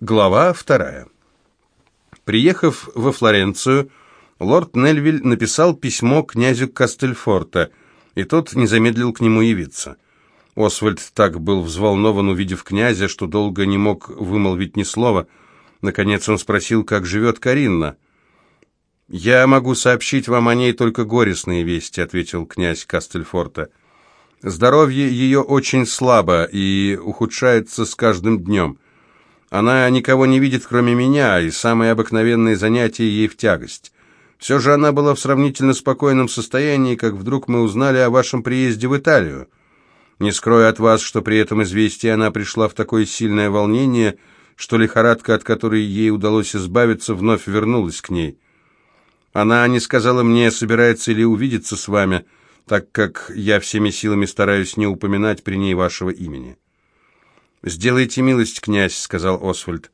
Глава вторая. Приехав во Флоренцию, лорд Нельвиль написал письмо князю Кастельфорта, и тот не замедлил к нему явиться. Освальд так был взволнован, увидев князя, что долго не мог вымолвить ни слова. Наконец он спросил, как живет Каринна. «Я могу сообщить вам о ней только горестные вести», — ответил князь Кастельфорта. «Здоровье ее очень слабо и ухудшается с каждым днем». Она никого не видит, кроме меня, и самые обыкновенные занятия ей в тягость. Все же она была в сравнительно спокойном состоянии, как вдруг мы узнали о вашем приезде в Италию. Не скрою от вас, что при этом известии она пришла в такое сильное волнение, что лихорадка, от которой ей удалось избавиться, вновь вернулась к ней. Она не сказала мне, собирается ли увидеться с вами, так как я всеми силами стараюсь не упоминать при ней вашего имени. «Сделайте милость, князь», — сказал Освальд.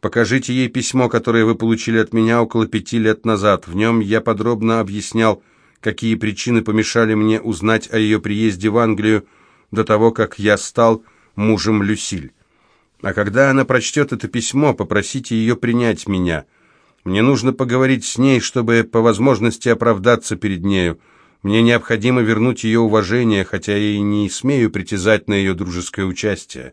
«Покажите ей письмо, которое вы получили от меня около пяти лет назад. В нем я подробно объяснял, какие причины помешали мне узнать о ее приезде в Англию до того, как я стал мужем Люсиль. А когда она прочтет это письмо, попросите ее принять меня. Мне нужно поговорить с ней, чтобы по возможности оправдаться перед нею. Мне необходимо вернуть ее уважение, хотя я и не смею притязать на ее дружеское участие».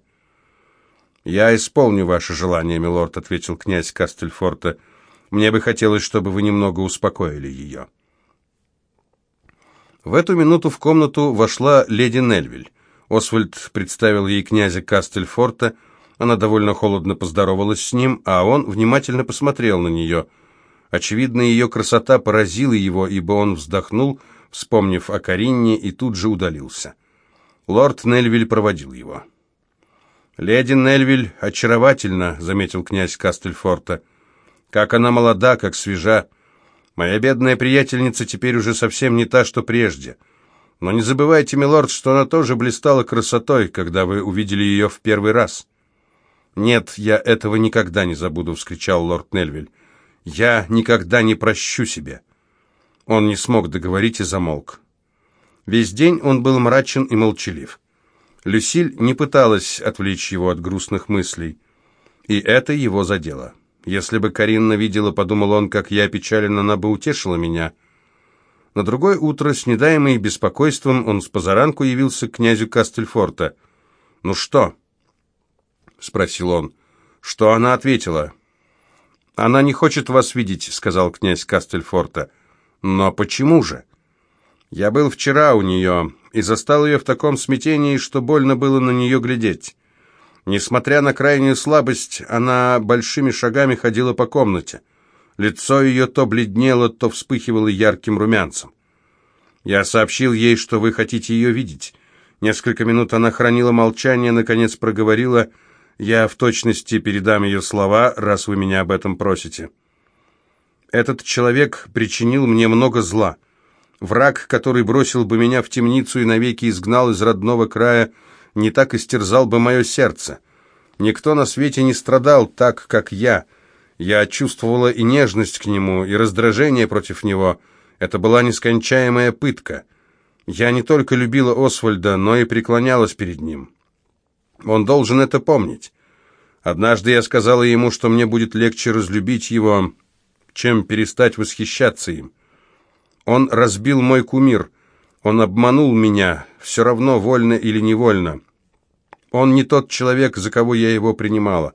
«Я исполню ваше желание, милорд», — ответил князь Кастельфорта. «Мне бы хотелось, чтобы вы немного успокоили ее». В эту минуту в комнату вошла леди Нельвиль. Освальд представил ей князя Кастельфорта. Она довольно холодно поздоровалась с ним, а он внимательно посмотрел на нее. Очевидно, ее красота поразила его, ибо он вздохнул, вспомнив о Каринне, и тут же удалился. Лорд Нельвиль проводил его. «Леди Нельвиль очаровательна», — заметил князь Кастельфорта. «Как она молода, как свежа. Моя бедная приятельница теперь уже совсем не та, что прежде. Но не забывайте, милорд, что она тоже блистала красотой, когда вы увидели ее в первый раз». «Нет, я этого никогда не забуду», — вскричал лорд Нельвиль. «Я никогда не прощу себе». Он не смог договорить и замолк. Весь день он был мрачен и молчалив. Люсиль не пыталась отвлечь его от грустных мыслей, и это его задело. Если бы Каринна видела, подумал он, как я печален, она бы утешила меня. На другое утро, с недаемой беспокойством, он с позаранку явился к князю Кастельфорта. «Ну что?» — спросил он. «Что она ответила?» «Она не хочет вас видеть», — сказал князь Кастельфорта. «Но почему же?» «Я был вчера у нее и застал ее в таком смятении, что больно было на нее глядеть. Несмотря на крайнюю слабость, она большими шагами ходила по комнате. Лицо ее то бледнело, то вспыхивало ярким румянцем. Я сообщил ей, что вы хотите ее видеть. Несколько минут она хранила молчание, наконец проговорила, «Я в точности передам ее слова, раз вы меня об этом просите». «Этот человек причинил мне много зла». Враг, который бросил бы меня в темницу и навеки изгнал из родного края, не так истерзал бы мое сердце. Никто на свете не страдал так, как я. Я чувствовала и нежность к нему, и раздражение против него. Это была нескончаемая пытка. Я не только любила Освальда, но и преклонялась перед ним. Он должен это помнить. Однажды я сказала ему, что мне будет легче разлюбить его, чем перестать восхищаться им. Он разбил мой кумир. Он обманул меня, все равно, вольно или невольно. Он не тот человек, за кого я его принимала.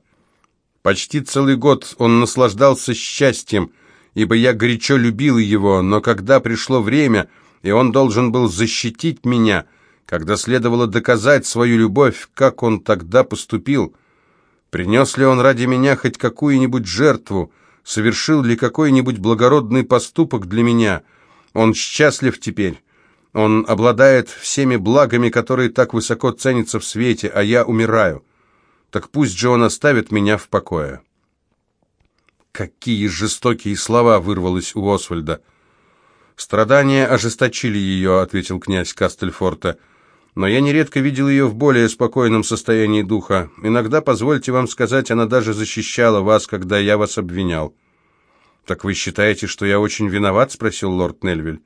Почти целый год он наслаждался счастьем, ибо я горячо любила его, но когда пришло время, и он должен был защитить меня, когда следовало доказать свою любовь, как он тогда поступил? Принес ли он ради меня хоть какую-нибудь жертву, совершил ли какой-нибудь благородный поступок для меня — он счастлив теперь. Он обладает всеми благами, которые так высоко ценятся в свете, а я умираю. Так пусть же он оставит меня в покое. Какие жестокие слова вырвалось у Освальда. «Страдания ожесточили ее», — ответил князь Кастельфорта. «Но я нередко видел ее в более спокойном состоянии духа. Иногда, позвольте вам сказать, она даже защищала вас, когда я вас обвинял». «Так вы считаете, что я очень виноват?» — спросил лорд Нельвиль.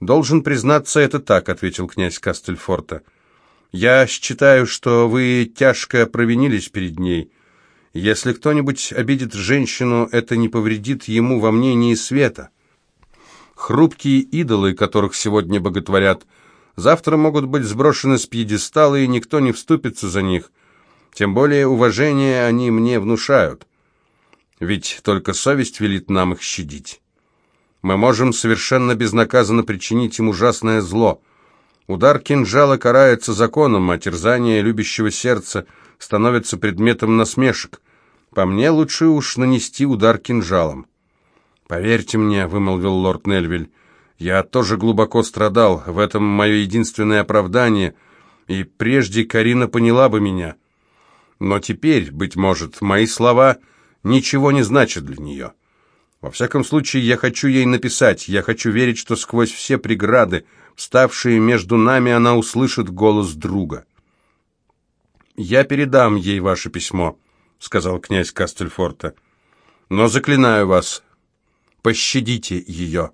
«Должен признаться, это так», — ответил князь Кастельфорта. «Я считаю, что вы тяжко провинились перед ней, Если кто-нибудь обидит женщину, это не повредит ему во мнении света. Хрупкие идолы, которых сегодня боготворят, завтра могут быть сброшены с пьедестала, и никто не вступится за них. Тем более уважение они мне внушают. Ведь только совесть велит нам их щадить. Мы можем совершенно безнаказанно причинить им ужасное зло. Удар кинжала карается законом, а терзание любящего сердца становится предметом насмешек. По мне лучше уж нанести удар кинжалом. «Поверьте мне», — вымолвил лорд Нельвиль, — «я тоже глубоко страдал, в этом мое единственное оправдание, и прежде Карина поняла бы меня. Но теперь, быть может, мои слова ничего не значат для нее». Во всяком случае, я хочу ей написать, я хочу верить, что сквозь все преграды, вставшие между нами, она услышит голос друга. «Я передам ей ваше письмо», — сказал князь Кастельфорта. «Но заклинаю вас, пощадите ее.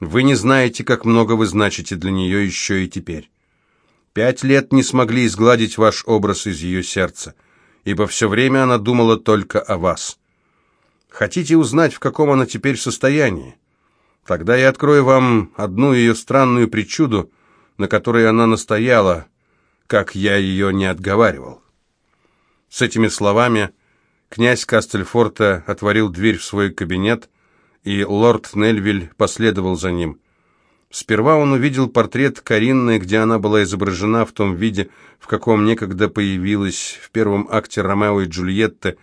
Вы не знаете, как много вы значите для нее еще и теперь. Пять лет не смогли изгладить ваш образ из ее сердца, ибо все время она думала только о вас». Хотите узнать, в каком она теперь состоянии? Тогда я открою вам одну ее странную причуду, на которой она настояла, как я ее не отговаривал. С этими словами князь Кастельфорта отворил дверь в свой кабинет, и лорд Нельвиль последовал за ним. Сперва он увидел портрет Каринны, где она была изображена в том виде, в каком некогда появилась в первом акте Ромео и Джульетты,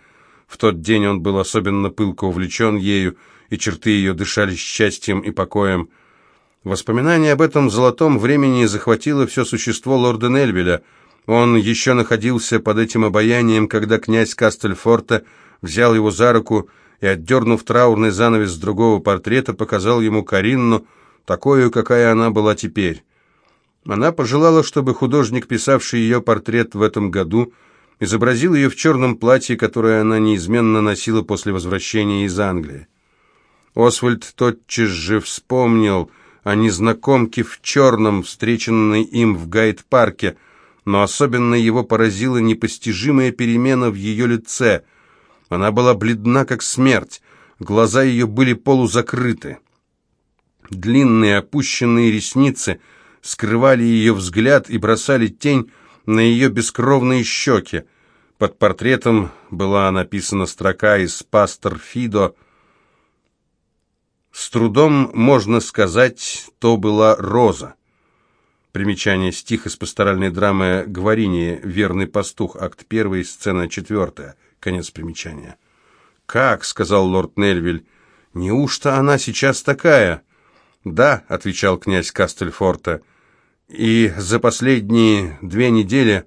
в тот день он был особенно пылко увлечен ею, и черты ее дышали счастьем и покоем. Воспоминание об этом золотом времени захватило все существо лорда Нельвеля. Он еще находился под этим обаянием, когда князь Кастельфорта взял его за руку и, отдернув траурный занавес с другого портрета, показал ему Каринну, такую, какая она была теперь. Она пожелала, чтобы художник, писавший ее портрет в этом году, изобразил ее в черном платье, которое она неизменно носила после возвращения из Англии. Освальд тотчас же вспомнил о незнакомке в черном, встреченной им в гайд-парке, но особенно его поразила непостижимая перемена в ее лице. Она была бледна, как смерть, глаза ее были полузакрыты. Длинные опущенные ресницы скрывали ее взгляд и бросали тень на ее бескровные щеки. Под портретом была написана строка из «Пастор Фидо». С трудом можно сказать, то была роза. Примечание стих из пасторальной драмы «Говорение. Верный пастух». Акт 1, сцена 4. Конец примечания. «Как?» — сказал лорд Нельвиль. «Неужто она сейчас такая?» «Да», — отвечал князь Кастельфорта, — и за последние две недели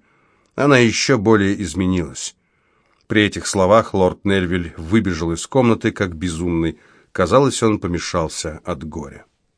она еще более изменилась. При этих словах лорд Нельвиль выбежал из комнаты, как безумный. Казалось, он помешался от горя.